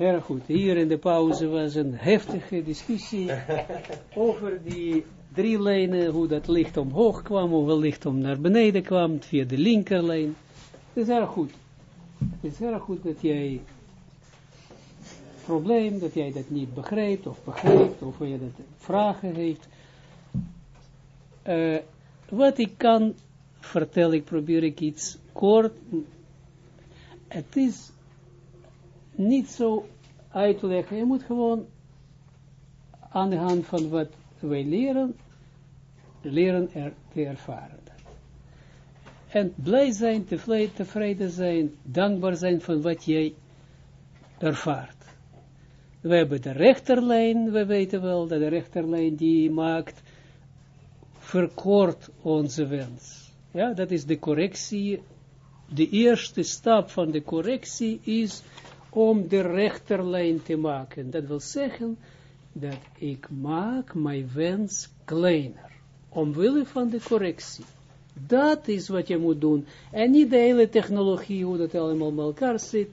Erg goed. Hier in de pauze was een heftige discussie over die drie lijnen, hoe dat licht omhoog kwam, wel licht om naar beneden kwam, via de linkerlijn. Het is erg goed. Het is erg goed dat jij probleem, dat jij dat niet begrijpt, of begrijpt, of je dat vragen heeft. Uh, wat ik kan vertellen, ik probeer ik iets kort. Het is niet zo uit te leggen. Je moet gewoon aan de hand van wat wij leren, leren er te ervaren. En blij zijn, tevreden, tevreden zijn, dankbaar zijn van wat jij ervaart. We hebben de rechterlijn, we weten wel dat de rechterlijn die maakt, verkort onze wens. Ja, dat is de correctie. De eerste stap van de correctie is om de rechterlijn te maken. Dat wil zeggen dat ik maak mijn wens kleiner. Omwille van de correctie. Dat is wat je moet doen. En niet de hele technologie, hoe dat allemaal bij elkaar zit.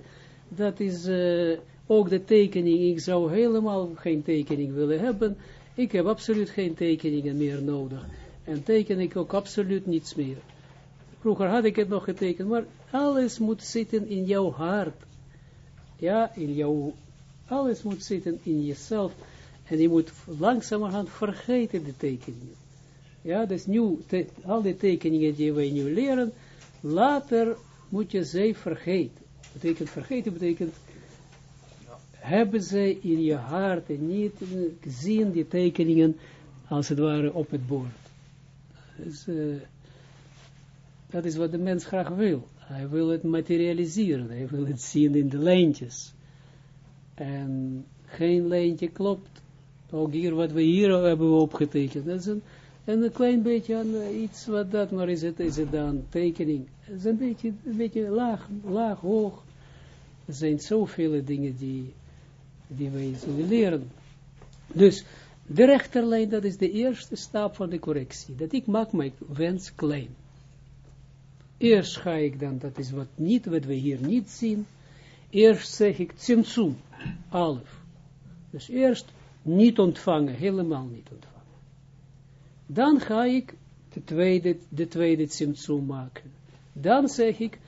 Dat is uh, ook de tekening. Ik zou helemaal geen tekening willen hebben. Ik heb absoluut geen tekeningen meer nodig. En teken ik ook absoluut niets meer. Vroeger had ik het nog getekend, maar alles moet zitten in jouw hart. Ja, in jouw, alles moet zitten in jezelf. En je moet langzamerhand vergeten de tekeningen. Ja, dus nu, al die tekeningen die wij nu leren, later moet je ze vergeten. Betekent vergeten, betekent hebben ze in je hart en niet zien die tekeningen als het ware op het bord. Dus, uh, dat is wat de mens graag wil. Hij wil het materialiseren, hij wil het zien in de lijntjes. En geen lijntje klopt. Ook hier, wat we hier hebben opgetekend, dat is een, een klein beetje aan uh, iets wat dat, maar is het, is het dan tekening. Het is een beetje, een beetje laag, laag, hoog. Er zijn zoveel dingen die, die wij zullen leren. Dus, de rechterlijn, dat is de eerste stap van de correctie. Dat ik maak mijn wens klein. Eerst ga ik dan, dat is wat niet, wat we hier niet zien. Eerst zeg ik tsimtsum, alf. Dus eerst niet ontvangen, helemaal niet ontvangen. Dan ga ik de tweede, de tweede tsimtsum maken. Dan zeg ik,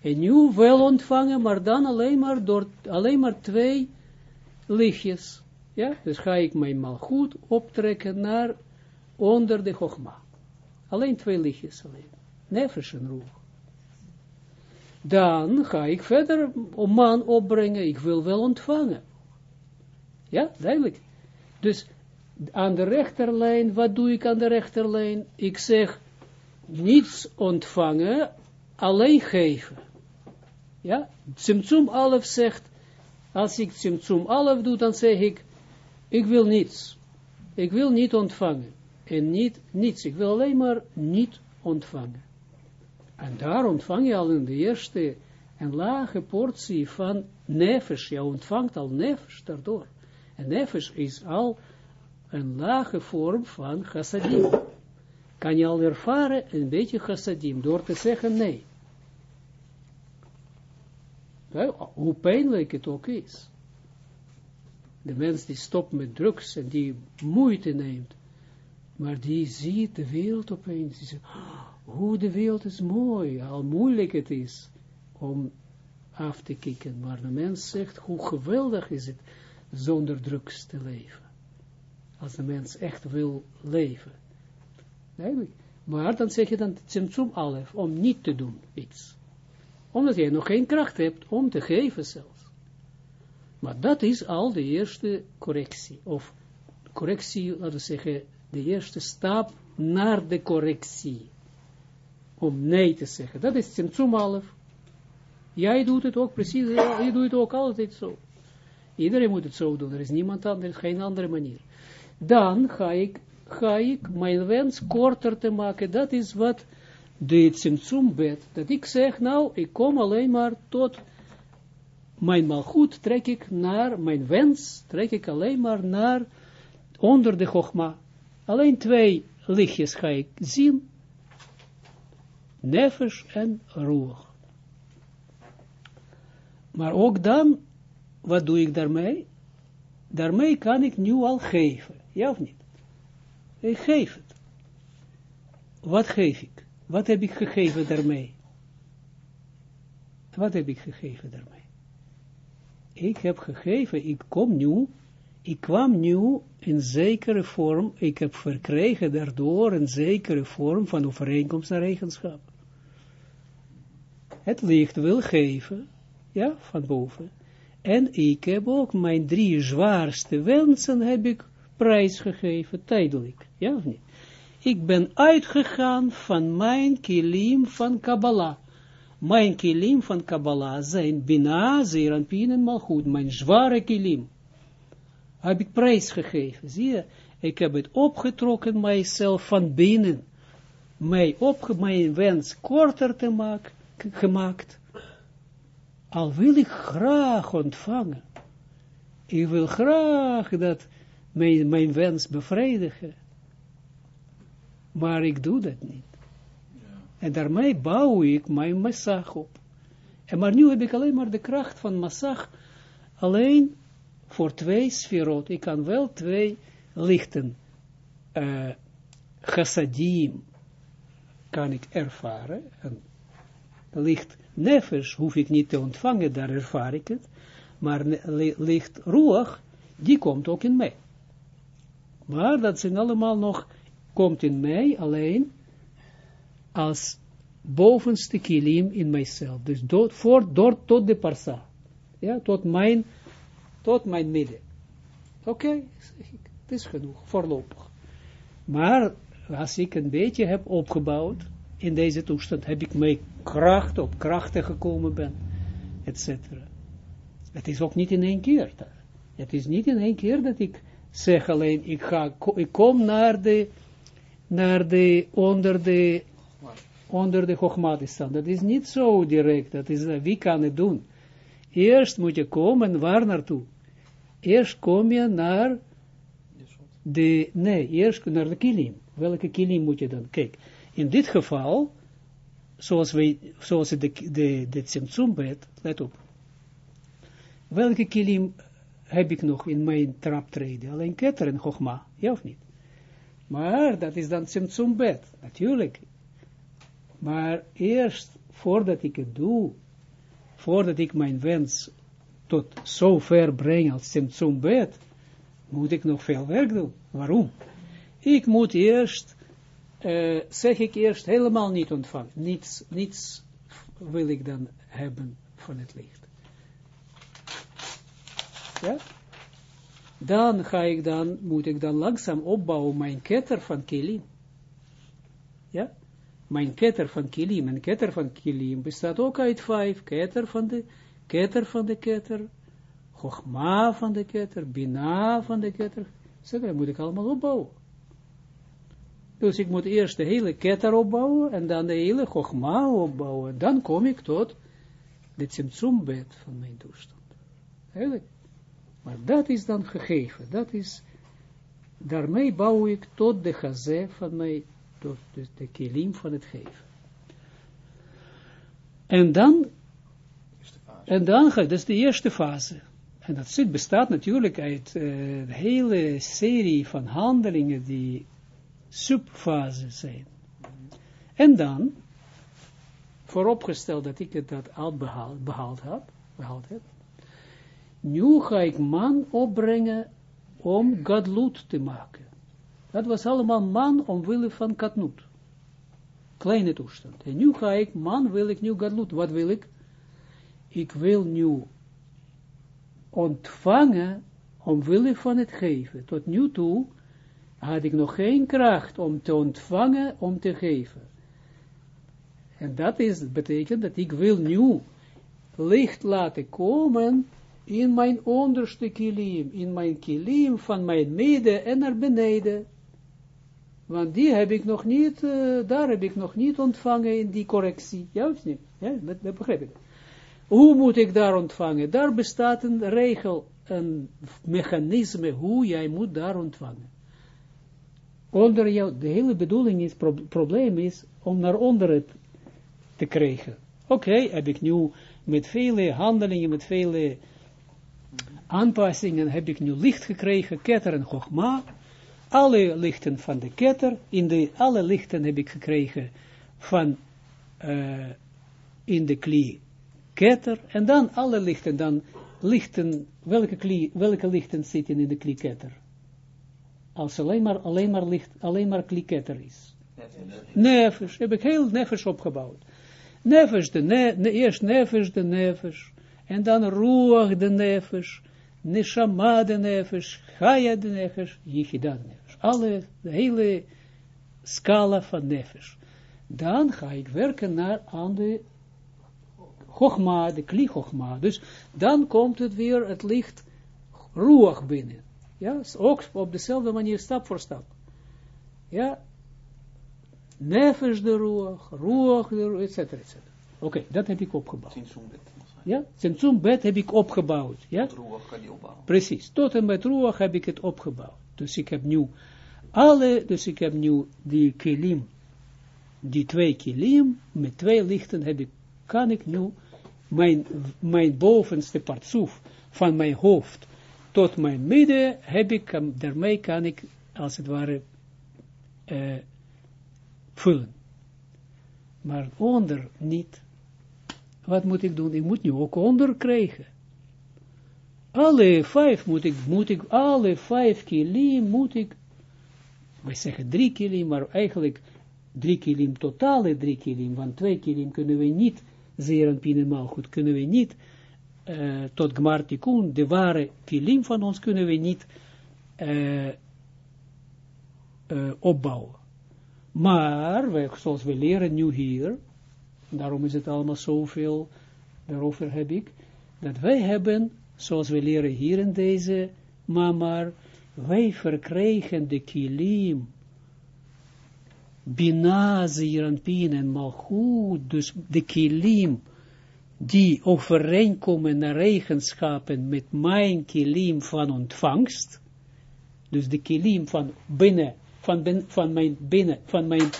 en nu wel ontvangen, maar dan alleen maar door, alleen maar twee lichtjes. Ja, dus ga ik mij mal goed optrekken naar onder de gogma. Alleen twee lichtjes alleen. Nefesh en. Dan ga ik verder om man opbrengen. Ik wil wel ontvangen. Ja, duidelijk. Dus aan de rechterlijn, wat doe ik aan de rechterlijn? Ik zeg niets ontvangen, alleen geven. Ja, Tsimtsum Alef zegt, als ik Tsimtsum Alef doe, dan zeg ik, ik wil niets. Ik wil niet ontvangen. En niet niets. Ik wil alleen maar niet ontvangen. En daar ontvang je al in de eerste een lage portie van nefesh. Je ontvangt al nefesh daardoor. En nefesh is al een lage vorm van chassadim. Kan je al ervaren een beetje chassadim door te zeggen nee. hoe pijnlijk het ook is. De mens die stopt met drugs en die moeite neemt, maar die ziet de wereld opeens. Die zegt, hoe de wereld is mooi, al moeilijk het is om af te kijken. Maar de mens zegt, hoe geweldig is het zonder drugs te leven. Als de mens echt wil leven. Maar dan zeg je dan Tsimtsum Alef, om niet te doen iets. Omdat je nog geen kracht hebt om te geven zelfs. Maar dat is al de eerste correctie. Of correctie, laten we zeggen, de eerste stap naar de correctie. Om nee te zeggen. Dat is Tsimtsum Alef. Jij doet het ook precies, je doet het ook altijd zo. Iedereen moet het zo doen, er is niemand anders, geen andere manier. Dan ga ik, ga ik mijn wens korter te maken, dat is wat de Tsimtsum bed, dat ik zeg, nou, ik kom alleen maar tot mijn malgoed trek ik naar, mijn wens trek ik alleen maar naar onder de Chogma. Alleen twee lichtjes ga ik zien, nefesh en roer. Maar ook dan wat doe ik daarmee? Daarmee kan ik nu al geven, ja of niet? Ik geef het. Wat geef ik? Wat heb ik gegeven daarmee? Wat heb ik gegeven daarmee? Ik heb gegeven, ik kom nu, ik kwam nu in zekere vorm, ik heb verkregen daardoor een zekere vorm van overeenkomst naar eigenschap. Het licht wil geven, ja, van boven. En ik heb ook mijn drie zwaarste wensen heb ik prijsgegeven, tijdelijk, ja of niet? Ik ben uitgegaan van mijn kilim van Kabbalah. Mijn kilim van Kabbalah zijn Bina, Zeranpien en Malchut, mijn zware kilim. Heb ik prijsgegeven, zie je? Ik heb het opgetrokken mijzelf van binnen. Mij opge mijn wens korter te maken, gemaakt. Al wil ik graag ontvangen. Ik wil graag dat mijn, mijn wens bevredigen. Maar ik doe dat niet. En daarmee bouw ik mijn massag op. En maar nu heb ik alleen maar de kracht van massag, alleen voor twee sferot. Ik kan wel twee lichten, uh, chassadim, kan ik ervaren. En licht nefesh hoef ik niet te ontvangen, daar ervaar ik het. Maar licht ruach, die komt ook in mij. Maar dat zijn allemaal nog, komt in mij alleen als bovenste kilim in mijzelf. Dus door tot de parsa. Ja, tot mijn, tot mijn midden. Oké, het is genoeg, voorlopig. Maar als ik een beetje heb opgebouwd in deze toestand, heb ik mijn kracht op krachten gekomen ben, etc. Het is ook niet in één keer. Het is niet in één keer dat ik zeg alleen, ik, ga, ik kom naar de, naar de, onder de onder de Chogma staan. Dat is niet zo direct, dat is, uh, wie kan het doen? Eerst moet je komen, waar naartoe? Eerst kom je naar de, nee, eerst naar de kilim. Welke kilim moet je dan? Kijk, in dit geval, zoals, wij, zoals de, de, de Tsimtsumbed, let op. Welke kilim heb ik nog in mijn traptreden? Alleen Keter en ja of niet? Maar dat is dan Tsimtsumbed, natuurlijk. Maar eerst, voordat ik het doe, voordat ik mijn wens tot zover breng als Simtsum bed, moet ik nog veel werk doen. Waarom? Ik moet eerst, uh, zeg ik eerst, helemaal niet ontvangen. Niets, niets wil ik dan hebben van het licht. Ja? Dan ga ik dan, moet ik dan langzaam opbouwen mijn ketter van kilim. Ja? mijn ketter van kilim, en ketter van kilim bestaat ook uit vijf, ketter van de, ketter van de ketter, chogma van de ketter, bina van de ketter, dat moet ik allemaal opbouwen. Dus ik moet eerst de hele ketter opbouwen, en dan de hele chogma opbouwen, dan kom ik tot de tzimtzumbed van mijn toestand. Eigenlijk. Maar dat is dan gegeven, dat is, daarmee bouw ik tot de gazé van mijn door dus de kilim van het geven. En dan, en dan gaat, dat is de eerste fase. En dat zit, bestaat natuurlijk uit uh, een hele serie van handelingen die subfases zijn. En dan, vooropgesteld dat ik het dat al behaald, behaald, heb, behaald heb, nu ga ik man opbrengen om gadlut te maken. Dat was allemaal man omwille van katnoet. Kleine toestand. En nu ga ik, man wil ik nu gadlut. Wat wil ik? Ik wil nu ontvangen omwille van het geven. Tot nu toe had ik nog geen kracht om te ontvangen, om te geven. En dat is, betekent dat ik wil nu licht laten komen in mijn onderste kilim, in mijn kilim van mijn midden en naar beneden. Want die heb ik nog niet, uh, daar heb ik nog niet ontvangen in die correctie. Ja niet? Ja, dat, dat begrijp ik. Hoe moet ik daar ontvangen? Daar bestaat een regel, een mechanisme, hoe jij moet daar ontvangen. Onder jou, de hele bedoeling is, pro probleem is, om naar onder het te krijgen. Oké, heb ik nu met vele handelingen, met vele aanpassingen heb ik nu licht gekregen, ketter en chogma, alle lichten van de ketter, in de, alle lichten heb ik gekregen van, uh, in de klie ketter, en dan alle lichten, dan lichten, welke, klie, welke lichten zitten in de klie ketter? Als alleen maar, alleen maar licht, alleen maar klie ketter is. Nefesh, heb ik heel nefesh opgebouwd. Nefesh, de ne, eerst nefesh, de nefesh, en dan ruach de nefesh, neshama de nefesh, chaya de nefesh, yichida de nefesh. Alle, de hele scala van nefesh. Dan ga ik werken naar aan de Chogma, de kli. Dus dan komt het weer het licht ruach binnen. Ja, ook op dezelfde manier, stap voor stap. Ja, nefesh de ruach, ruach de ruach, et cetera, et cetera. Oké, okay, dat heb ik opgebouwd. Ja, bed heb ik opgebouwd. Ja? Precies, tot en met ruach heb ik het opgebouwd. Dus ik heb nu alle, dus ik heb nu die kilim, die twee kilim, met twee lichten heb ik, kan ik nu mijn, mijn bovenste partsoef van mijn hoofd tot mijn midden heb ik, daarmee kan ik, als het ware, uh, vullen. Maar onder niet. Wat moet ik doen? Ik moet nu ook onder krijgen. Alle vijf moet ik, moet ik, alle vijf kilim moet ik, wij zeggen drie kilim, maar eigenlijk drie kilim, totale drie kilim, want twee kilim kunnen we niet, zeer en pien goed, kunnen we niet, uh, tot gmartikun, de ware kilim van ons, kunnen we niet uh, opbouwen. Maar, we, zoals we leren nu hier, daarom is het allemaal zoveel, daarover heb ik, dat wij hebben, zoals we leren hier in deze mamar, wij verkrijgen de kilim, bina, zeeranpien en malchut, dus de kilim, die overeenkomen naar eigenschappen met mijn kilim van ontvangst, dus de kilim van binnen van, ben, van mijn binnen, van mijn,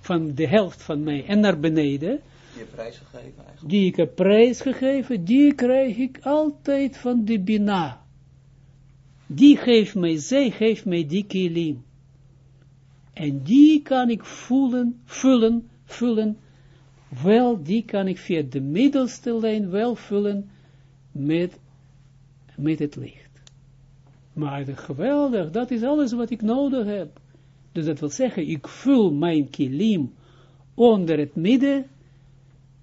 van de helft van mij en naar beneden. Die eigenlijk. Die ik heb prijsgegeven, die krijg ik altijd van de Bina. Die geeft mij, zij geeft mij die kilim. En die kan ik voelen, vullen, vullen, wel, die kan ik via de middelste lijn wel vullen met, met het licht. Maar geweldig, dat is alles wat ik nodig heb. Dus dat wil zeggen, ik vul mijn kilim onder het midden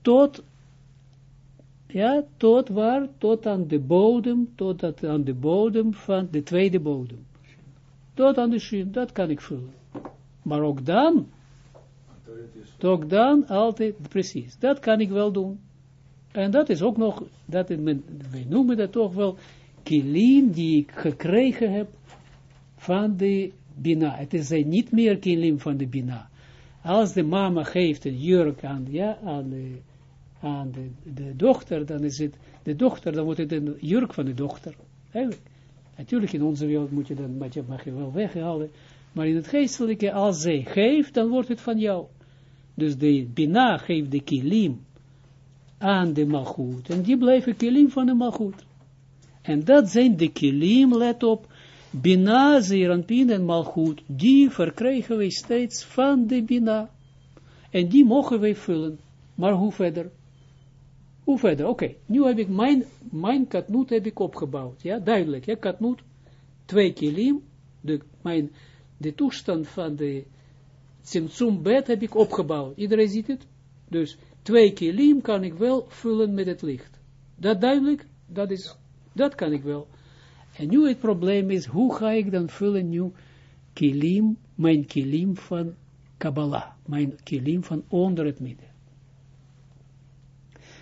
tot, ja, tot waar? Tot aan de bodem, tot aan de bodem van de tweede bodem. Tot aan de shin, dat kan ik vullen. Maar ook dan, ook dan altijd, precies, dat kan ik wel doen. En dat is ook nog, dat wij noemen dat toch wel kilim die ik gekregen heb van de Bina. Het is niet meer kilim van de Bina. Als de mama geeft een jurk aan, ja, aan, de, aan de, de dochter, dan is het de dochter, dan wordt het een jurk van de dochter. Eigenlijk. Natuurlijk in onze wereld moet je dan, mag je wel weghalen, maar in het geestelijke, als zij geeft, dan wordt het van jou. Dus de Bina geeft de kilim aan de malgoed, en die blijven kilim van de malgoed. En dat zijn de kilim, let op, Bina, Zeranpin en Malchut, die verkrijgen wij steeds van de Bina. En die mogen wij vullen. Maar hoe verder? Hoe verder? Oké, nu heb ik mijn, mijn katnoot heb ik opgebouwd. Ja, duidelijk. Ja, katnoot, twee kilim, de, mijn, de toestand van de Tsimtsum bed heb ik opgebouwd. Iedereen ziet het? Dus twee kilim kan ik wel vullen met het licht. Dat duidelijk? Dat is, dat kan ik wel. En nu het probleem is, hoe ga ik dan vullen nu kilim, mijn kilim van Kabbalah, mijn kilim van onder het midden.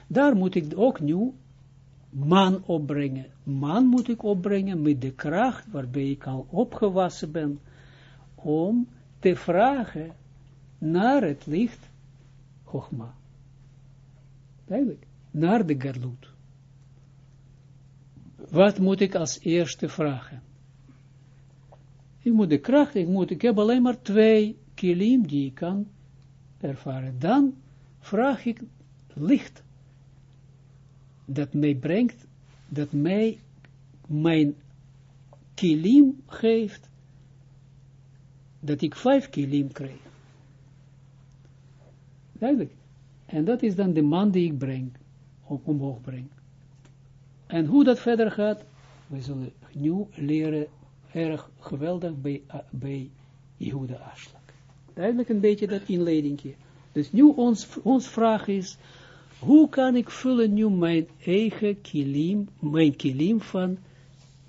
Daar moet ik ook nu man opbrengen. Man moet ik opbrengen met de kracht waarbij ik al opgewassen ben, om te vragen naar het licht Chogma. Eigenlijk, naar de Garlut. Wat moet ik als eerste vragen? Ik moet de kracht, ik, moet, ik heb alleen maar twee kilim die ik kan ervaren. Dan vraag ik licht dat mij brengt, dat mij mijn kilim geeft, dat ik vijf kilim krijg. Duidelijk. En dat is dan de man die ik breng, omhoog breng. En hoe dat verder gaat, we zullen nu leren, erg geweldig bij, uh, bij Jehuda Aslak. Duidelijk een beetje dat inleidingje. Dus nu ons, ons vraag is, hoe kan ik vullen nu mijn eigen kilim, mijn kilim van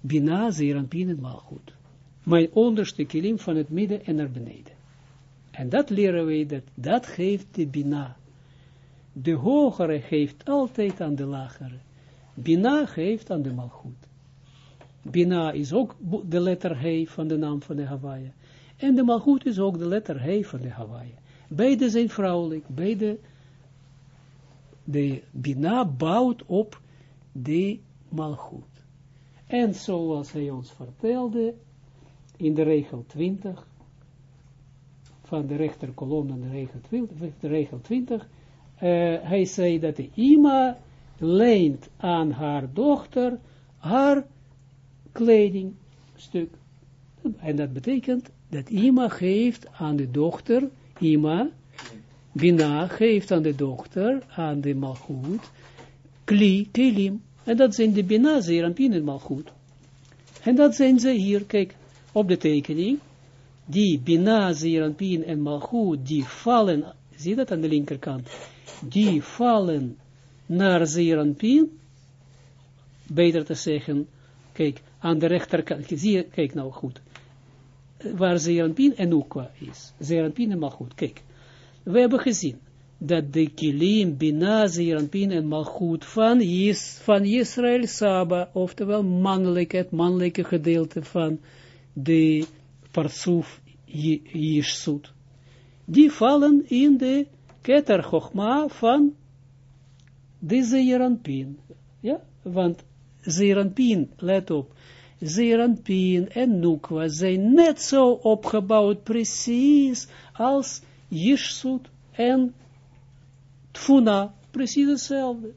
Bina, Zeranpin en Malchut. Mijn onderste kilim van het midden en naar beneden. En dat leren wij, dat, dat geeft de Bina. De hogere geeft altijd aan de lagere. Bina geeft aan de Malchut. Bina is ook de letter He van de naam van de Hawaii. En de Malchut is ook de letter He van de Hawaii. Beide zijn vrouwelijk, beide, de Bina bouwt op de Malchut. En zoals hij ons vertelde, in de regel 20, van de rechterkolom de regel 20, de regel 20 uh, hij zei dat de ima leent aan haar dochter haar kledingstuk. En dat betekent dat ima geeft aan de dochter, ima, Bina geeft aan de dochter, aan de malgoed, kli, kilim. En dat zijn de Bina, Zerampin en malgoed. En dat zijn ze hier, kijk, op de tekening. Die Bina, Zerampin en malgoed, die vallen, zie dat aan de linkerkant, die vallen naar Zerampin, beter te zeggen, kijk, aan de rechterkant, zie kijk nou goed, waar Zeranpin en Ukwa is. Zeranpin en Malchut. Kijk, we hebben gezien dat de kilim, Bina, Zeranpin en Malchut van, is, van Israël Saba, oftewel mannelijk, het mannelijke gedeelte van de Parsuf Yishsut, die vallen in de Keter Chochma van de Zeranpin. Ja, want Zeranpin, let op, Zeranpin en Nukwa zijn net zo opgebouwd, precies als Yishsut en Tfuna, precies hetzelfde.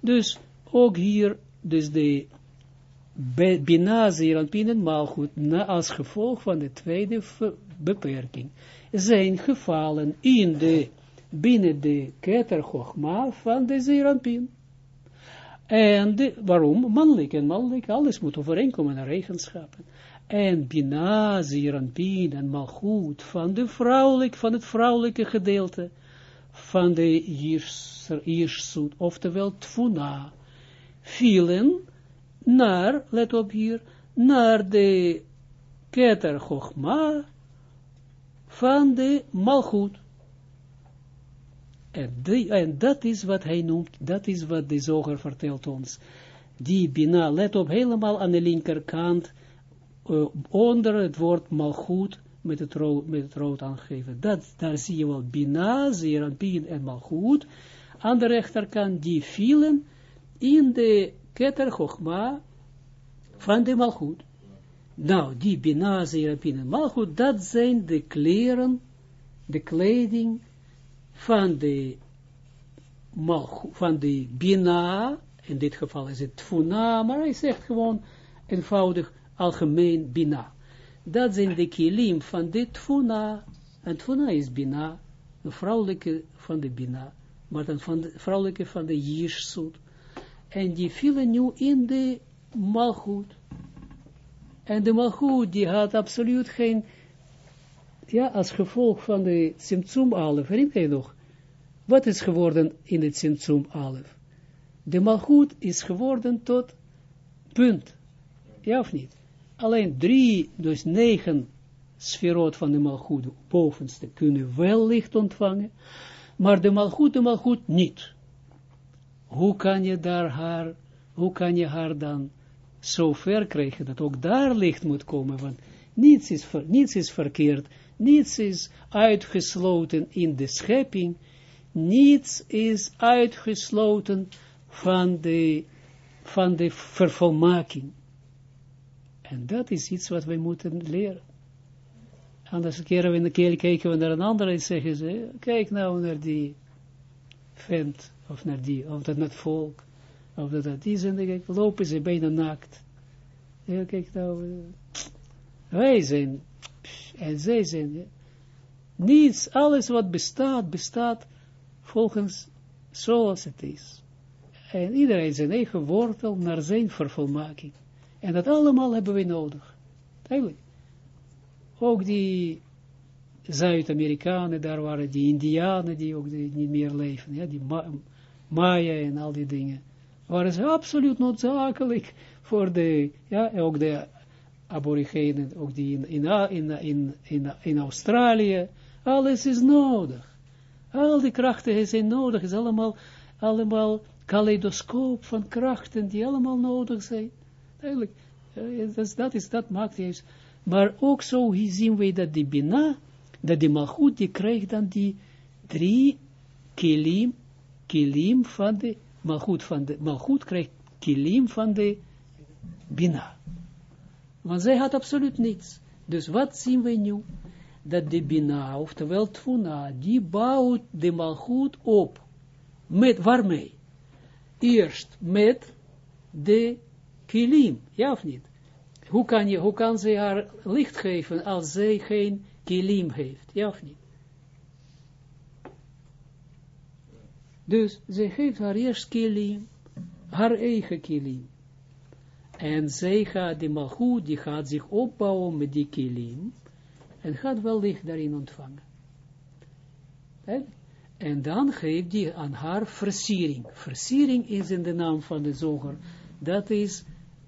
Dus ook hier, dus de Bina, Zeranpin en Malchut, na, als gevolg van de tweede beperking, zijn gevallen in de, binnen de Keter van de Zeranpin. En waarom? Mannelijk en mannelijk, alles moet overeenkomen naar eigenschappen. En Bina, Zeranpin en Malchut van, de vrouwelijk, van het vrouwelijke gedeelte van de Jirsut, oftewel Tfuna, vielen naar, let op hier, naar de Keter Chochma van de Malchut. En, en, dat is wat hij noemt, dat is wat de zoger vertelt ons. Die Bina, let op, helemaal aan de linkerkant, uh, onder het woord malgoed, met het, rood, met het rood aangegeven. Dat, daar zie je wel Bina, Zeranpin en malgoed. Aan de rechterkant, die vielen in de keter Chochma van de malgoed. Nou, die Bina, Zeranpin en malgoed, dat zijn de kleren, de kleding, van de, van de bina, in dit geval is het tfuna, maar hij zegt gewoon eenvoudig algemeen bina. Dat zijn de kilim van de tfuna, en tfuna is bina, de vrouwelijke van de bina, maar dan van de vrouwelijke van de jirsut. En die vielen nu in de malchut. En de malchut, die had absoluut geen ja, als gevolg van de Simtsum Alef, herinner je nog? Wat is geworden in het Simtsum Alef? De Malchut is geworden tot punt. Ja of niet? Alleen drie, dus negen sferot van de Malchut, bovenste, kunnen wel licht ontvangen, maar de Malchut, de Malchut niet. Hoe kan je daar haar, hoe kan je haar dan zo ver krijgen, dat ook daar licht moet komen, want niets is, niets is verkeerd, Niets is uitgesloten in de schepping. Niets is uitgesloten van de, van de vervolmaking. En dat is iets wat wij moeten leren. Anders keren we in de keel, kijken we naar een ander en zeggen ze, kijk nou naar die vent, of naar die, of dat het volk, of dat dat is, en dan lopen ze bijna naakt. Ja, kijk nou, eh, wij zijn, en zij zijn, niets, alles wat bestaat, bestaat volgens zoals het is. En iedereen zijn eigen wortel naar zijn vervolmaking. En dat allemaal hebben we nodig. Eigenlijk. Ook die Zuid-Amerikanen, daar waren die Indianen die ook niet meer leven, ja, die Maya en al die dingen, waren ze absoluut noodzakelijk voor de, ja, ook de aborigenen, ook die in, in, in, in, in, Australië, alles is nodig. Al die krachten zijn nodig, is allemaal, allemaal kaleidoscoop van krachten die allemaal nodig zijn. Eigenlijk, dat, dat, is, dat maakt juist. Maar ook zo zien we dat die Bina, dat die Malchut, die krijgt dan die drie kilim, kilim van de Malchut, van de Malchut krijgt kilim van de Bina. Want zij had absoluut niets. Dus wat zien we nu? Dat de Bina, oftewel Tfuna, die bouwt de Malchut op. Met waarmee? Eerst met de kilim, ja of niet? Hoe kan, je, hoe kan ze haar licht geven als zij geen kilim heeft, ja of niet? Dus ze geeft haar eerst kilim, haar eigen kilim. En zij gaat, die malgoed, die gaat zich opbouwen met die kilim, en gaat wel licht daarin ontvangen. En dan geeft die aan haar versiering. Versiering is in de naam van de zoger. Dat is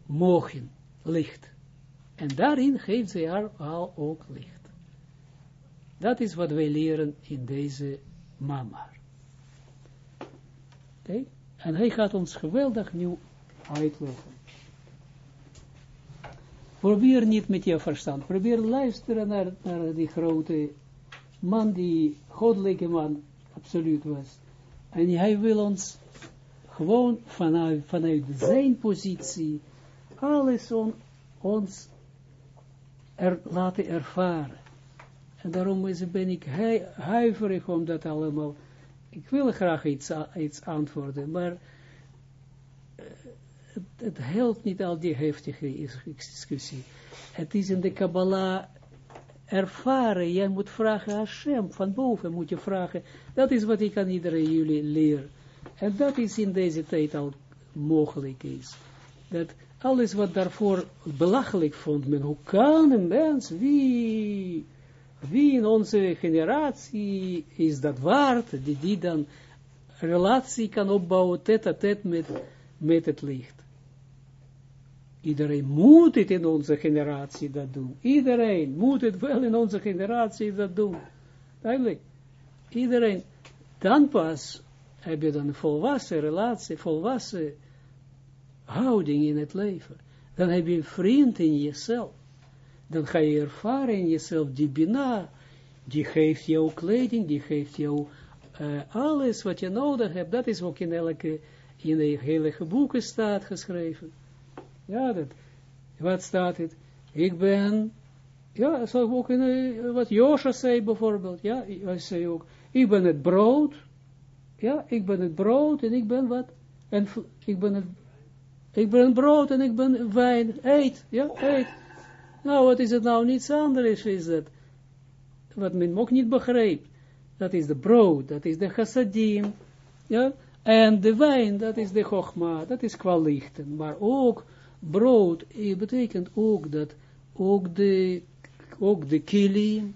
mogen, licht. En daarin geeft zij haar al ook licht. Dat is wat wij leren in deze mama. En hij gaat ons geweldig nieuw uitleggen. Probeer niet met je verstand. Probeer luisteren naar, naar die grote man, die goddelijke man, absoluut was. En hij wil ons gewoon vanuit, vanuit zijn positie alles on, ons er, laten ervaren. En daarom is, ben ik huiverig om dat allemaal, ik wil graag iets, iets antwoorden, maar eh, het, helpt niet al die heftige discussie. Het is in de Kabbalah ervaren, jij moet vragen Hashem, van boven moet je vragen, dat is wat ik aan iedereen jullie leer. En dat is in deze tijd al mogelijk is. Dat alles wat daarvoor belachelijk vond men, hoe kan een mens, wie, wie in onze generatie is dat waard, die, die dan relatie kan opbouwen, tet a met, met het licht. Iedereen moet het in onze generatie dat doen. Iedereen moet het wel in onze generatie dat doen. Duidelijk. Iedereen. Dan pas heb je dan een volwassen relatie, volwassen houding in het leven. Dan heb je een vriend in jezelf. Dan ga je ervaren in jezelf die bina, die geeft jou kleding, die geeft jou alles wat je nodig hebt. Dat is ook in elke, in de heilige boeken staat geschreven. Ja, dat, wat staat het? Ik ben, ja, zo ook in, wat Josha zei bijvoorbeeld, ja, hij zei ook, ik ben het brood, ja, ik ben het brood en ik ben wat, en ik ben het ik ben brood en ik ben wijn. Eet, ja, eet. Nou, wat is het nou? Niets anders is het. Wat men ook niet begrijpt. Dat is de brood, dat is de chassadim. Ja, en de wijn, dat is de chogma, dat is qua lichten. Maar ook brood eh, betekent ook dat ook de, ook de kilim,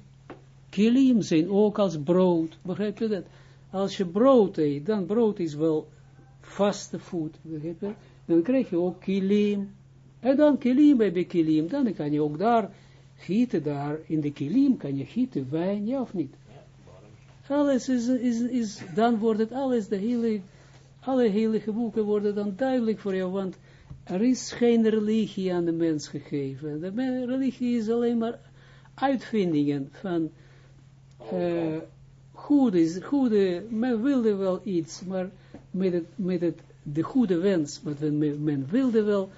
kilim zijn ook als brood. Begrijp je dat? Als je brood eet, dan brood is wel vaste voed. Begrijp je? dan krijg je ook kilim. En dan kilim bij kilim, dan kan je ook daar gieten, daar in de kilim kan je gieten wijn, ja of niet? Alles is, is, is, dan wordt het alles, de hele, alle heilige boeken worden dan duidelijk voor jou, want er is geen religie aan de mens gegeven. De religie is alleen maar uitvindingen van uh, goede, goede, men wilde wel iets, maar met het, met het de goede wens, wat men, men wilde wel,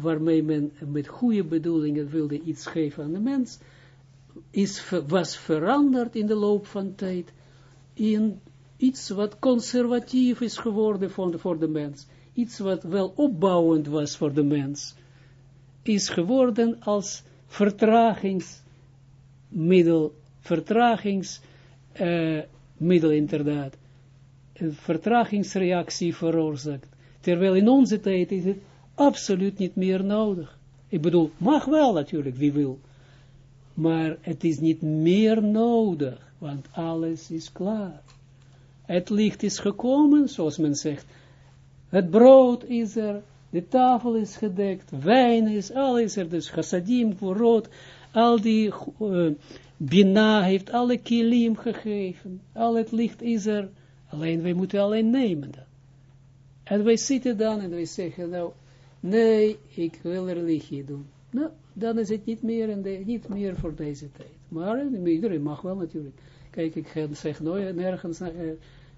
waarmee men met goede bedoelingen wilde iets geven aan de mens, is, was veranderd in de loop van tijd in iets wat conservatief is geworden voor de, voor de mens. Iets wat wel opbouwend was voor de mens. is geworden als vertragingsmiddel, vertragingsmiddel uh, inderdaad, een vertragingsreactie veroorzaakt. Terwijl in onze tijd is het absoluut niet meer nodig. Ik bedoel, mag wel natuurlijk, wie wil. Maar het is niet meer nodig, want alles is klaar. Het licht is gekomen, zoals men zegt. Het brood is er, de tafel is gedekt, wijn is, alles er, dus chassadim, rood, al die uh, bina heeft alle kilim gegeven, al het licht is er, alleen wij moeten alleen nemen dat. En wij zitten dan en wij zeggen, nou, nee, ik wil religie doen. Nou, dan is het niet meer, en niet meer voor deze tijd. Maar iedereen mag wel natuurlijk. Kijk, ik zeg nooit nergens uh,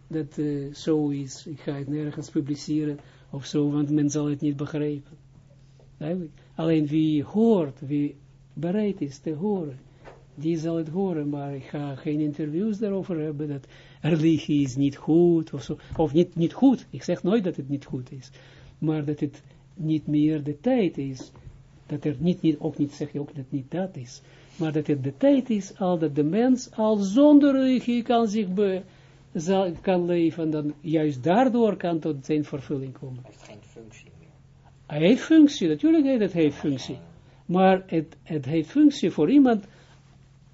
dat uh, zo is. Ik ga het nergens publiceren of zo, want men zal het niet begrijpen. Alleen wie hoort, wie bereid is te horen, die zal het horen, maar ik ga geen interviews daarover hebben, dat religie is niet goed, of zo, of niet, niet goed, ik zeg nooit dat het niet goed is, maar dat het niet meer de tijd is, dat er niet, niet ook niet, zeg je ook dat niet dat is, maar dat het de tijd is, al dat de mens al zonder religie kan zich be, zal, kan leven, dan juist daardoor kan tot zijn vervulling komen. Hij heeft geen functie meer. Hij heeft functie, natuurlijk heeft het heeft functie. Maar het, het heeft functie voor iemand,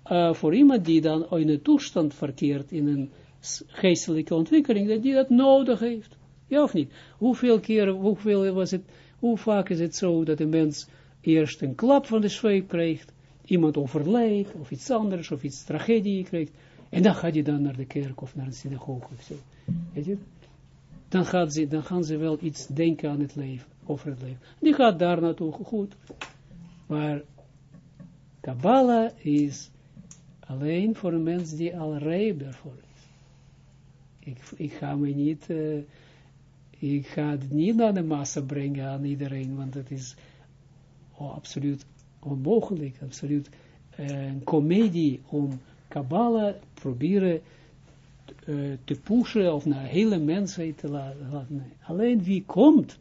uh, voor iemand die dan in een toestand verkeert, in een geestelijke ontwikkeling, dat die dat nodig heeft. Ja of niet? Hoeveel keer, hoeveel was het, hoe vaak is het zo dat een mens eerst een klap van de zweep krijgt, iemand overlijdt, of iets anders, of iets tragedie krijgt, en dan gaat hij dan naar de kerk of naar een synagoge of zo. Weet je? Dan, gaat ze, dan gaan ze wel iets denken aan het leven, over het leven. Die gaat daar naartoe goed. Maar Kabbalah is alleen voor een mens die al rijp daarvoor is. Ik, ik ga me niet, uh, ik ga het niet naar de massa brengen aan iedereen, want het is absoluut onmogelijk, absoluut uh, een komedie om Kabbalah proberen uh, te pushen of naar hele mensheid te laten. Alleen wie komt,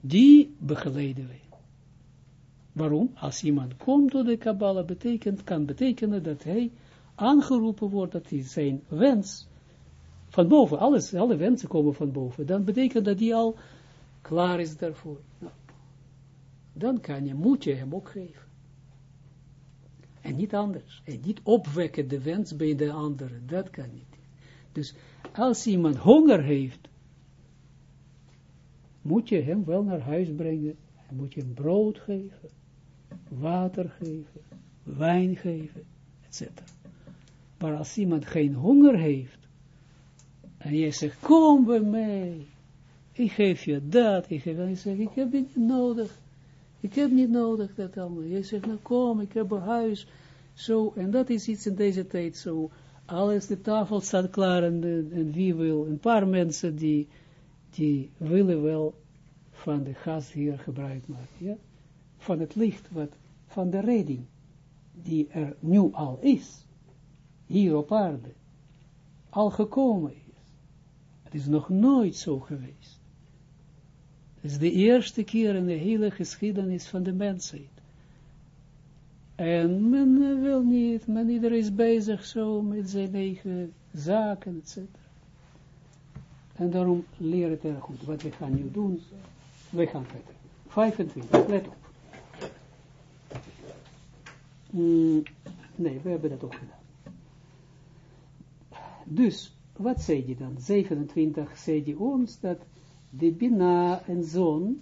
die begeleiden. Waarom? Als iemand komt tot de Kabbalah, betekent, kan betekenen dat hij aangeroepen wordt, dat hij zijn wens van boven, alles, alle wensen komen van boven, dan betekent dat hij al klaar is daarvoor. Nou, dan kan je, moet je hem ook geven. En niet anders. En niet opwekken de wens bij de anderen. Dat kan niet. Dus als iemand honger heeft, moet je hem wel naar huis brengen. En moet je hem brood geven, water geven, wijn geven, etc. Maar als iemand geen honger heeft, en je zegt, kom bij mij, ik geef je dat, ik geef en je zegt, ik heb het niet nodig. Ik heb niet nodig dat allemaal. Je zegt, nou kom, ik heb een huis. Zo, en dat is iets in deze tijd zo. Alles, de tafel staat klaar en, en wie wil, een paar mensen die, die willen wel van de gas hier gebruik maken. Ja? Van het licht, wat, van de redding, die er nu al is. Hier op aarde. Al gekomen. Het is nog nooit zo geweest. Het is de eerste keer in de hele geschiedenis van de mensheid. En men wil niet, men iedereen is bezig zo met zijn eigen zaken, etc. En daarom leer het erg goed. Wat we gaan nu doen, we gaan verder. 25, let op. Mm, nee, we hebben dat ook gedaan. Dus, wat zei hij dan? 27 zei hij ons dat de Bina en Zon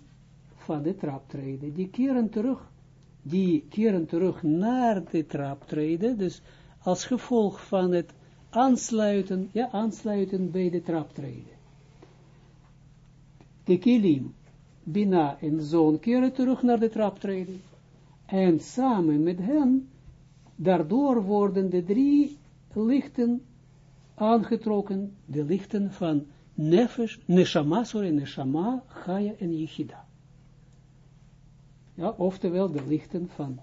van de traptreden, die keren terug, die keren terug naar de traptreden, dus als gevolg van het aansluiten, ja, aansluiten bij de traptreden. De kilim, Bina en Zon keren terug naar de traptreden, en samen met hen, daardoor worden de drie lichten aangetrokken, de lichten van nefesh, neshama, sorry, neshama, en yichida. Ja, oftewel de lichten van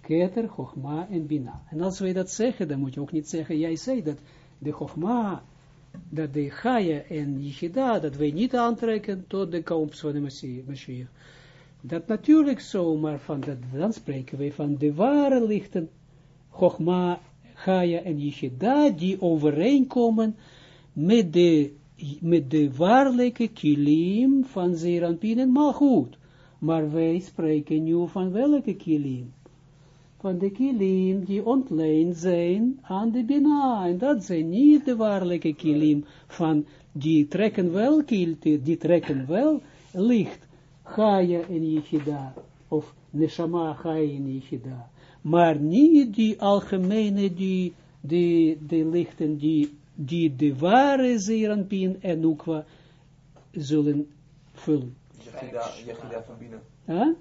keter, chogma en bina. En als wij dat zeggen, dan moet je ook niet zeggen, jij zei dat de chogma, dat de chaya en yichida, dat wij niet aantrekken tot de komst van de Messias. Dat natuurlijk zo, maar van dat, dan spreken we van de ware lichten, Chogma, Gaia en Yeshida, die overeenkomen met de, met de waarlijke kilim van Zeranpin en Malchut. Maar wij spreken nu van welke kilim? Van de kilim die ontleend zijn aan de Bina. En dat zijn niet de waarlijke kilim van, die trekken wel kilte, die trekken wel licht. Chaya en Yichida, of Neshama Chaya en Yichida. Maar niet die algemene, die, die, die lichten, die, die de ware Zeranpin en Nukwa zullen vullen. Yechida van binnen. Huh?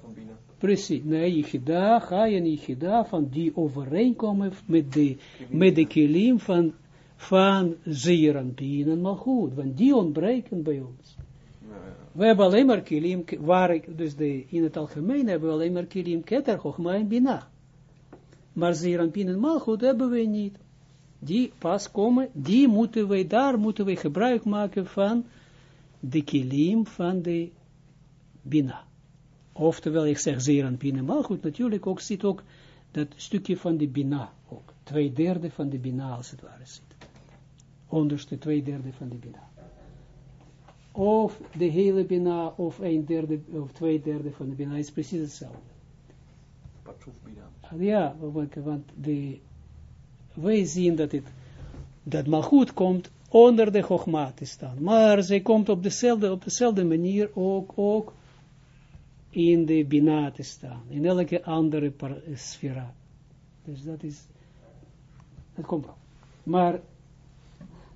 Van binnen. Precies, nee, Yichida, Chaya en Yichida, van die overeenkomen met de, met de kilim van, van Zeranpin en Malchut, want die ontbreken bij ons. We hebben alleen maar kilim, waar ik, dus de, in het algemeen hebben we alleen maar kilim, keter, chogma en bina. Maar zeeranpin en malchut hebben we niet. Die pas komen, die moeten wij, daar moeten we gebruik maken van de kilim van de bina. Oftewel, ik zeg zeeranpin en malchut, natuurlijk ook zit ook dat stukje van de bina, ook twee derde van de bina als het ware zit. Onderste twee derde van de bina of de hele Bina, of een derde, of twee derde van de Bina, is precies hetzelfde. Ja, want, want de, wij zien dat het, dat Malchut komt onder de Chogma te staan, maar zij komt op dezelfde, op dezelfde manier ook, ook in de Bina te staan, in elke andere sfera. Dus dat is, dat komt wel. Maar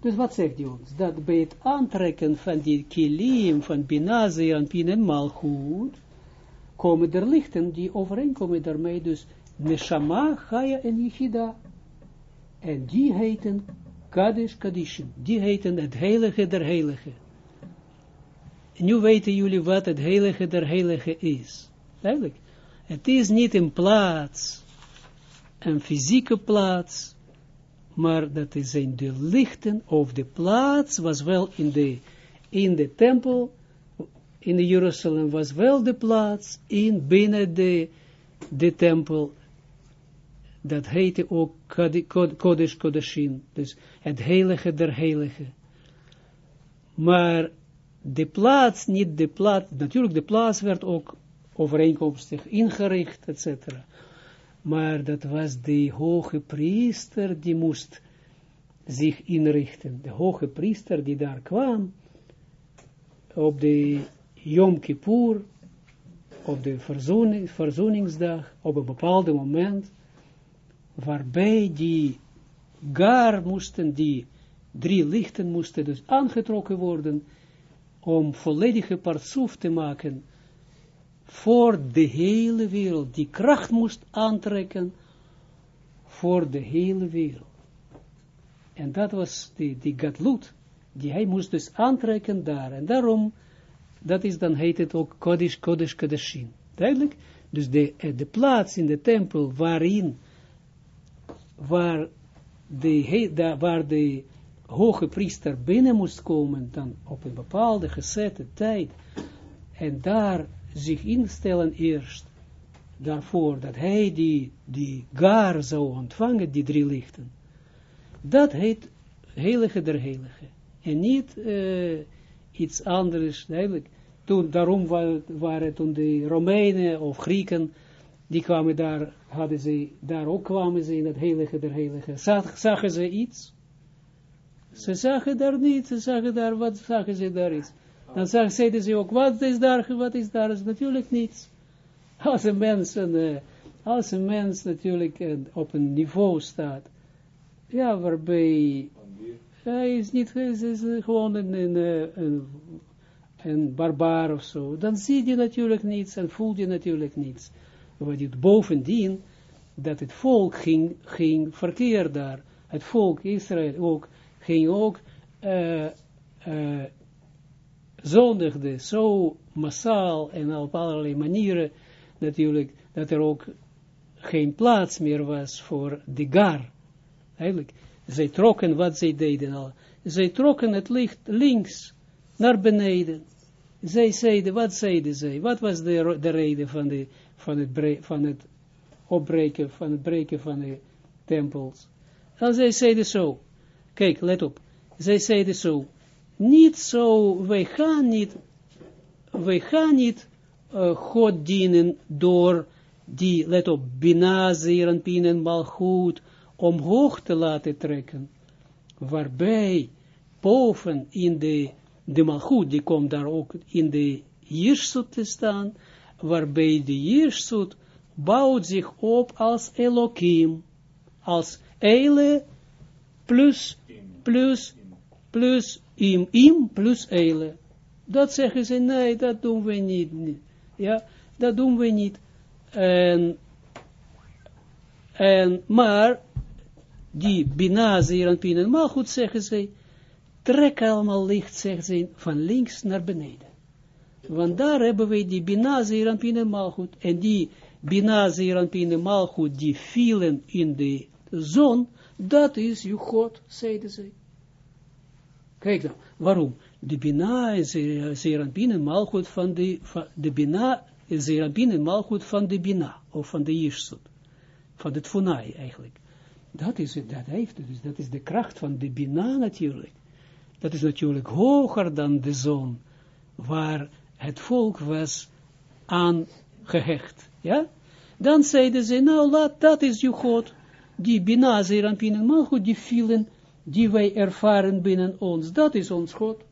dus wat zegt hij ons? Dat bij het aantrekken van die kilim, van Binazi en Pin en Malchut, komen er lichten die overeenkomen daarmee, dus Neshama, Chaya en Yichida. En die heten Kadesh Kadishim, die heten het heilige der heilige. En nu weten jullie wat het heilige der heilige is. Eigenlijk, het is niet een plaats, een fysieke plaats, maar dat zijn de lichten of de plaats was wel in de, in de tempel, in Jeruzalem was wel de plaats, in binnen de, de tempel, dat heette ook Kodesh Kodeshin, dus het heilige der heilige. Maar de plaats, niet de plaats, natuurlijk de plaats werd ook overeenkomstig ingericht, etc maar dat was de hoge priester die moest zich inrichten. De hoge priester die daar kwam, op de Yom Kippur, op de verzoening, verzoeningsdag, op een bepaald moment, waarbij die gar moesten, die drie lichten moesten dus aangetrokken worden, om volledige partsoef te maken, voor de hele wereld, die kracht moest aantrekken voor de hele wereld. En dat was die, die gadlut, die hij moest dus aantrekken daar. En daarom, dat is dan heet het ook Kodesh, Kodesh, Kodeshim. Duidelijk? Dus de, eh, de plaats in de tempel waarin, waar de, de, waar de hoge priester binnen moest komen, dan op een bepaalde gezette tijd, en daar zich instellen eerst daarvoor dat hij die, die gar zou ontvangen, die drie lichten. Dat heet heilige der heilige. En niet uh, iets anders, eigenlijk. Toen, daarom waren toen de Romeinen of Grieken, die kwamen daar, hadden ze, daar ook kwamen ze in het heilige der heilige. Zag, zagen ze iets? Ze zagen daar niet, ze zagen daar, wat zagen ze daar iets? Dan zeiden ze ook, wat is daar, wat is daar, is natuurlijk niets. Als een mens, een, uh, als een mens natuurlijk uh, op een niveau staat, ja, waarbij hij is niet, is, gewoon een, een, eh, een, een barbaar of zo, dan zie je natuurlijk niets en voel je natuurlijk niets. Wat je bovendien, dat het volk ging, ging verkeer daar, het volk Israël ook, ging ook zondigde zo massaal en op allerlei manieren natuurlijk, dat er ook geen plaats meer was voor de gar. Eigenlijk, zij trokken wat zij deden al. Zij trokken het licht links naar beneden. zij zeiden, wat zeiden zij? Wat was de, de reden van, de, van, het van het opbreken, van het breken van de tempels? En zij zeiden zo, kijk, let op, zij zeiden zo, niet zo, wij gaan niet, wij gaan niet eh, God dienen door die, let op, Bina, Zeranpin en Malchut, omhoog te laten trekken, waarbij boven in de, de Malchut, die komt daar ook in de Jirsut te staan, waarbij de Jirsut bouwt zich op als Elohim, als Eile plus, plus, plus im, im plus Eile. Dat zeggen ze, nee, dat doen we niet. Ja, dat doen we niet. En, en, maar, die Bina, Zeer en Pin en Malchut, zeggen ze, trek allemaal licht, zeggen ze, van links naar beneden. Want daar hebben we die Bina, Zeer en Pin en Malchut. En die Bina, Zeer en Pin en Malchut, die vielen in de zon, dat is uw God, zeiden ze. Kijk dan, waarom? De Bina is Zeranpin en Malchut van de, van de Bina, is Zeranpin en van de Bina, of van de Jirsut, van het Funai eigenlijk. Dat is het, dat heeft dus dat is de kracht van de Bina natuurlijk. Dat is natuurlijk hoger dan de zon, waar het volk was aangehecht, ja? Dan zeiden ze, nou laat, dat is uw God, die Bina, Zeranpin en Malchut, die vielen, die wij ervaren binnen ons, dat is ons God.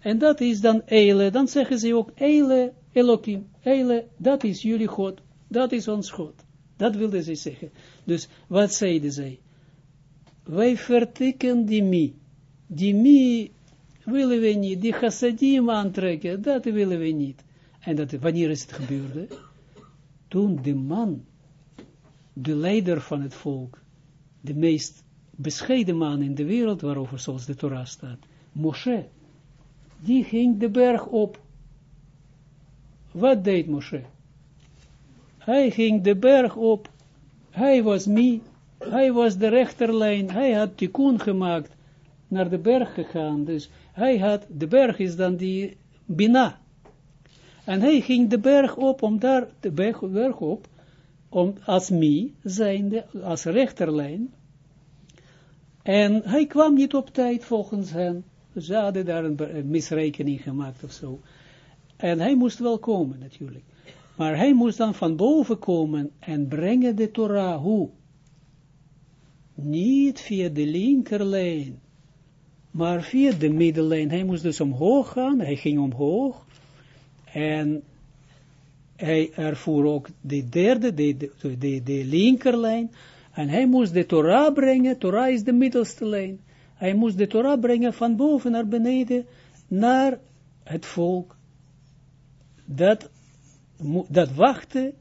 En dat is dan Eile, dan zeggen ze ook Eile, Elohim, Eile, dat is jullie God, dat is ons God. Dat wilden ze zeggen. Dus wat zeiden zij? Wij vertikken die mi. Die mi willen we niet, die chassadim aantrekken, dat willen we niet. En dat, wanneer is het gebeurde? Toen de man, de leider van het volk, de meest bescheiden man in de wereld, waarover zoals de Torah staat, Moshe, die ging de berg op. Wat deed Moshe? Hij ging de berg op. Hij was mi. Hij was de rechterlijn. Hij had tikkun gemaakt. Naar de berg gegaan. Dus hij had, de berg is dan die Bina. En hij ging de berg op, om daar, de berg, op, om als mi, zijnde, als rechterlijn. En hij kwam niet op tijd volgens hen. Ze hadden daar een, misrekening gemaakt of zo. En hij moest wel komen natuurlijk. Maar hij moest dan van boven komen en brengen de Torah. Hoe? Niet via de linkerlijn, maar via de middellijn. Hij moest dus omhoog gaan, hij ging omhoog. En hij ervoer ook de derde, de, de, de, de linkerlijn. En hij moest de Torah brengen, Torah is de middelste lijn. Hij moest de Torah brengen van boven naar beneden, naar het volk. Dat, dat wachtte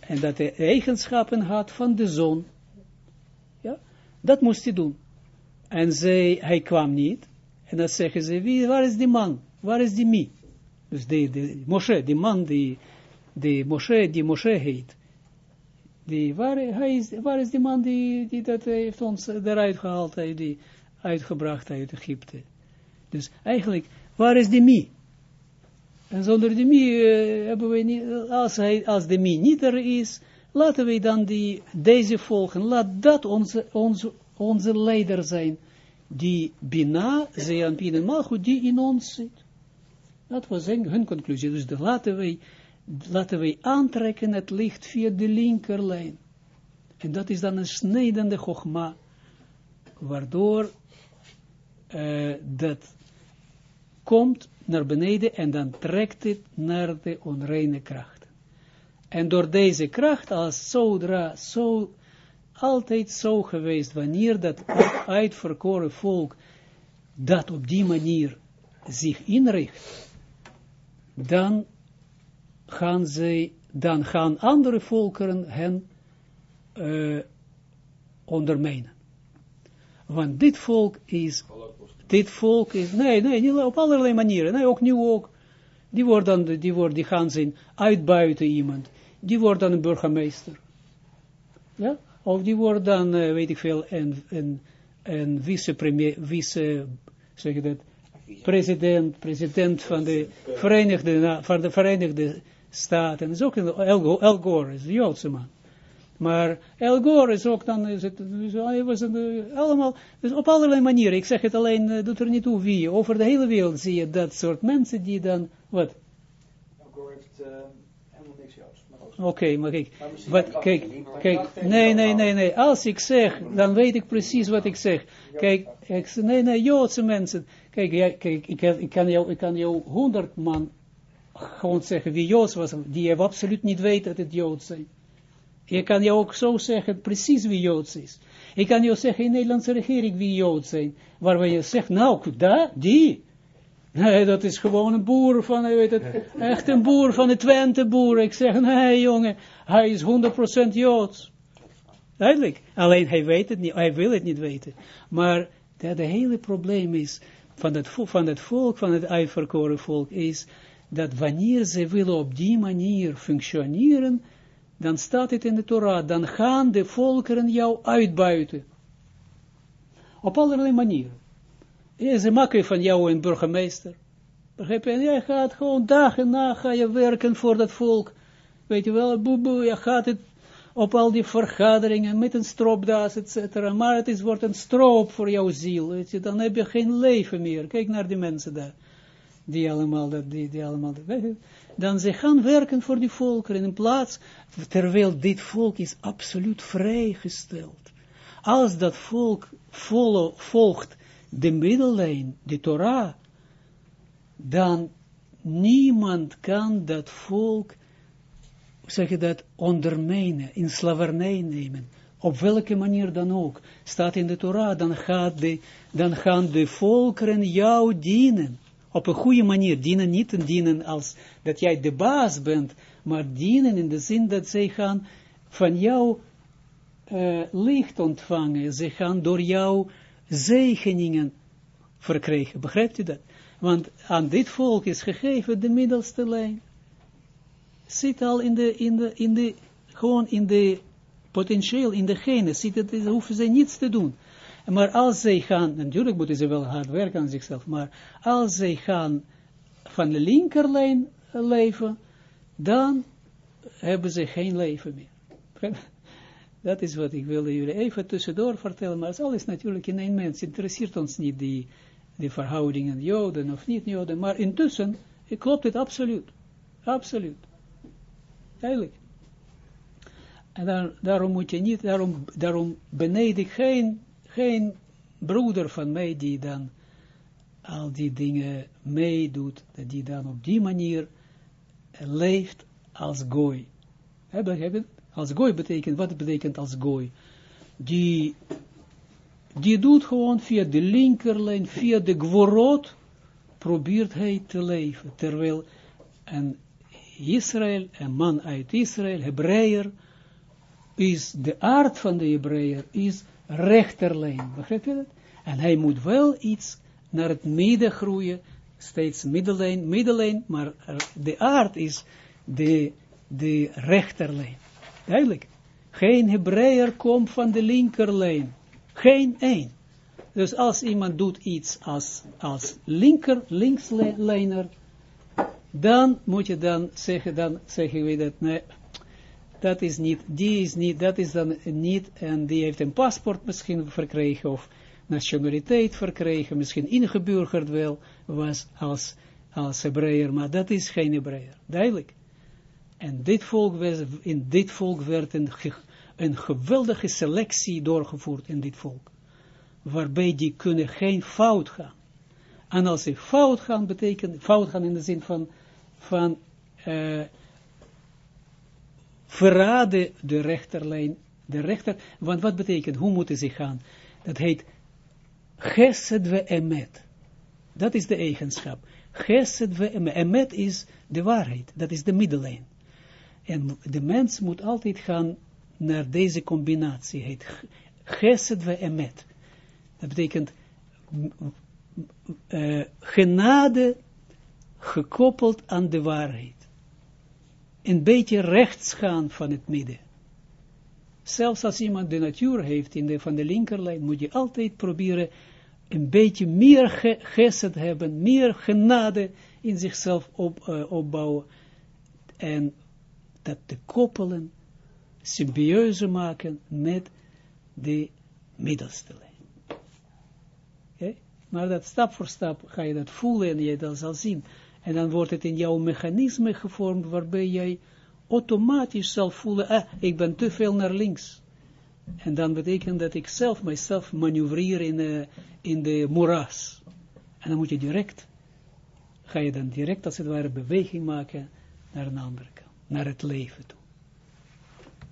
en dat de eigenschappen had van de zon. Ja, dat moest hij doen. En zij, hij kwam niet. En dan zeggen ze, wie, waar is die man? Waar is die mi? Dus de, de Moshe, die man die, die Moshe, die Moshe heet. Die, waar, is, waar is die man die, die dat heeft ons eruit gehaald, die uitgebracht uit Egypte? Dus eigenlijk, waar is die mi? En zonder de mi uh, hebben we niet, als, hij, als de mi niet er is, laten we dan die, deze volgen. Laat dat onze, onze, onze leider zijn. Die Bina, Zeanpin en Malchut, die in ons zit. Dat was hun conclusie. Dus de, laten, wij, laten wij aantrekken het licht via de linkerlijn. En dat is dan een snijdende gogma, waardoor uh, dat komt naar beneden en dan trekt het naar de onreine kracht. En door deze kracht, als zodra, zo, altijd zo geweest, wanneer dat uitverkoren volk dat op die manier zich inricht, dan gaan zij, dan gaan andere volkeren hen uh, ondermijnen. Want dit volk is, dit volk is, nee, nee, niet op allerlei manieren, nee, ook nu ook, die worden, die worden, die gaan zijn uitbuiten iemand, die wordt dan een burgemeester. Ja, of die wordt dan, uh, weet ik veel, een, een, een vice-premier, vice, zeg je dat, president, president van de Verenigde, van de Verenigde Staten, is ook een Al Gore, is een Joodse man. Maar Al Gore is ook dan, is het, hij was een, eh, allemaal, dus op allerlei manieren, ik zeg het alleen, eh, doet er niet toe wie, over de hele wereld zie je dat soort mensen die dan, wat, Al Gore heeft eh, helemaal niks Joods. Oké, maar kijk, wat, kijk, kijk, nee, nee, dat nee, nee, als ik zeg, dan weet ik precies wat ik zeg. Kijk, ik, nee, nee, Joodse mensen, kijk, kijk ik, heb- ik, kan jou, ik kan jou honderd man gewoon zeggen wie Joods was, die hebben absoluut niet weten dat het Joods zijn. Je kan jou ook zo zeggen, precies wie Joods is. Ik kan jou zeggen in de Nederlandse regering wie Joods zijn, waarbij je zegt, nou, daar, die. Nee, dat is gewoon een boer van, je weet het, echt een boer van de Twente boer. Ik zeg, nee jongen, hij is 100% Joods. Duidelijk. Alleen hij weet het niet, hij wil het niet weten. Maar dat de hele probleem is van het, van het volk, van het uitverkoren volk, is dat wanneer ze willen op die manier functioneren, dan staat het in de Torah, dan gaan de volkeren jou uitbuiten. Op allerlei manieren. Ja, ze maken van jou een burgemeester. Begrijp je? En jij gaat gewoon dag en nacht ga werken voor dat volk. Weet je wel, boe boe, je gaat het op al die vergaderingen met een stropdas, et cetera. Maar het is, wordt een stroop voor jouw ziel. Weet je, dan heb je geen leven meer. Kijk naar die mensen daar. Die allemaal dat, die, allemaal dat. Dan ze gaan werken voor die volkeren in plaats, terwijl dit volk is absoluut vrijgesteld. Als dat volk volgt de middellijn, de Torah, dan niemand kan dat volk, zeg je dat, ondermijnen, in slavernij nemen. Op welke manier dan ook. Staat in de Torah, dan, gaat de, dan gaan de volkeren jou dienen. Op een goede manier dienen, niet en dienen als dat jij de baas bent, maar dienen in de zin dat zij gaan van jou eh, licht ontvangen. Ze gaan door jou zegeningen verkrijgen. Begrijpt u dat? Want aan dit volk is gegeven de middelste lijn. Zit al in de, in de, in de, gewoon in de, potentieel in de genen, zit het, hoeven ze niets te doen. Maar als zij gaan, natuurlijk moeten ze wel hard werken aan zichzelf, maar als zij gaan van de linkerlijn leven, dan hebben ze geen leven meer. Dat is wat ik wilde jullie even tussendoor vertellen, maar het is alles natuurlijk in één mens. Interesseert ons niet die, die verhoudingen, joden of niet joden, maar intussen klopt het absoluut. Absoluut. Duidelijk. En daar, daarom moet je niet, daarom, daarom beneden geen, geen broeder van mij die dan al die dingen meedoet, die dan op die manier leeft als gooi. Het? Als gooi betekent, wat betekent als gooi? Die, die doet gewoon via de linkerlijn, via de gworot, probeert hij te leven. Terwijl een Israël, een man uit Israël, Hebreeër, is de aard van de Hebreeër, is rechterlijn. Begrijp je dat? En hij moet wel iets naar het midden groeien, steeds middellijn, middellijn, maar de aard is de, de rechterlijn. Duidelijk. Geen Hebreeër komt van de linkerlijn. Geen één. Dus als iemand doet iets als, als linker, linkslijner, dan moet je dan zeggen, dan zeggen we dat, nee, dat is niet, die is niet, dat is dan niet, en die heeft een paspoort misschien verkregen, of nationaliteit verkregen, misschien ingeburgerd wel, was als, als Hebreeër, maar dat is geen Hebreeër, duidelijk. En dit volk in dit volk werd een, geweldige selectie doorgevoerd in dit volk, waarbij die kunnen geen fout gaan. En als ze fout gaan, betekent, fout gaan in de zin van, van uh, verraden de rechterlijn, de rechter, want wat betekent, hoe moeten ze gaan? Dat heet gesed we emet. Dat is de eigenschap. Gesed we emet. Is de waarheid, dat is de middellijn. En de mens moet altijd gaan naar deze combinatie, heet gesed we emet. Dat betekent uh, genade gekoppeld aan de waarheid. Een beetje rechts gaan van het midden. Zelfs als iemand de natuur heeft in de, van de linkerlijn, moet je altijd proberen een beetje meer ge gesed hebben, meer genade in zichzelf op, uh, opbouwen en dat te koppelen, symbiose maken met de middelste lijn. Maar dat stap voor stap ga je dat voelen en je dat zal zien. En dan wordt het in jouw mechanisme gevormd, waarbij jij automatisch zal voelen, ah, ik ben te veel naar links. En dan betekent dat ik zelf mijzelf manoeuvreer in, uh, in de moeras. En dan moet je direct, ga je dan direct als het ware beweging maken naar een andere kant, naar het leven toe.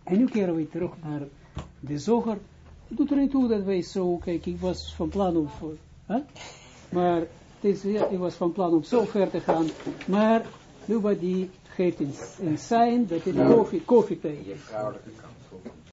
En nu keren we terug naar de zoger. Het doet er niet toe dat wij zo, kijk, ik was van plan om, hè? maar is, ja, ik was van plan om zo ver te gaan, maar nu die geeft een, een sign dat het koffie, koffie is.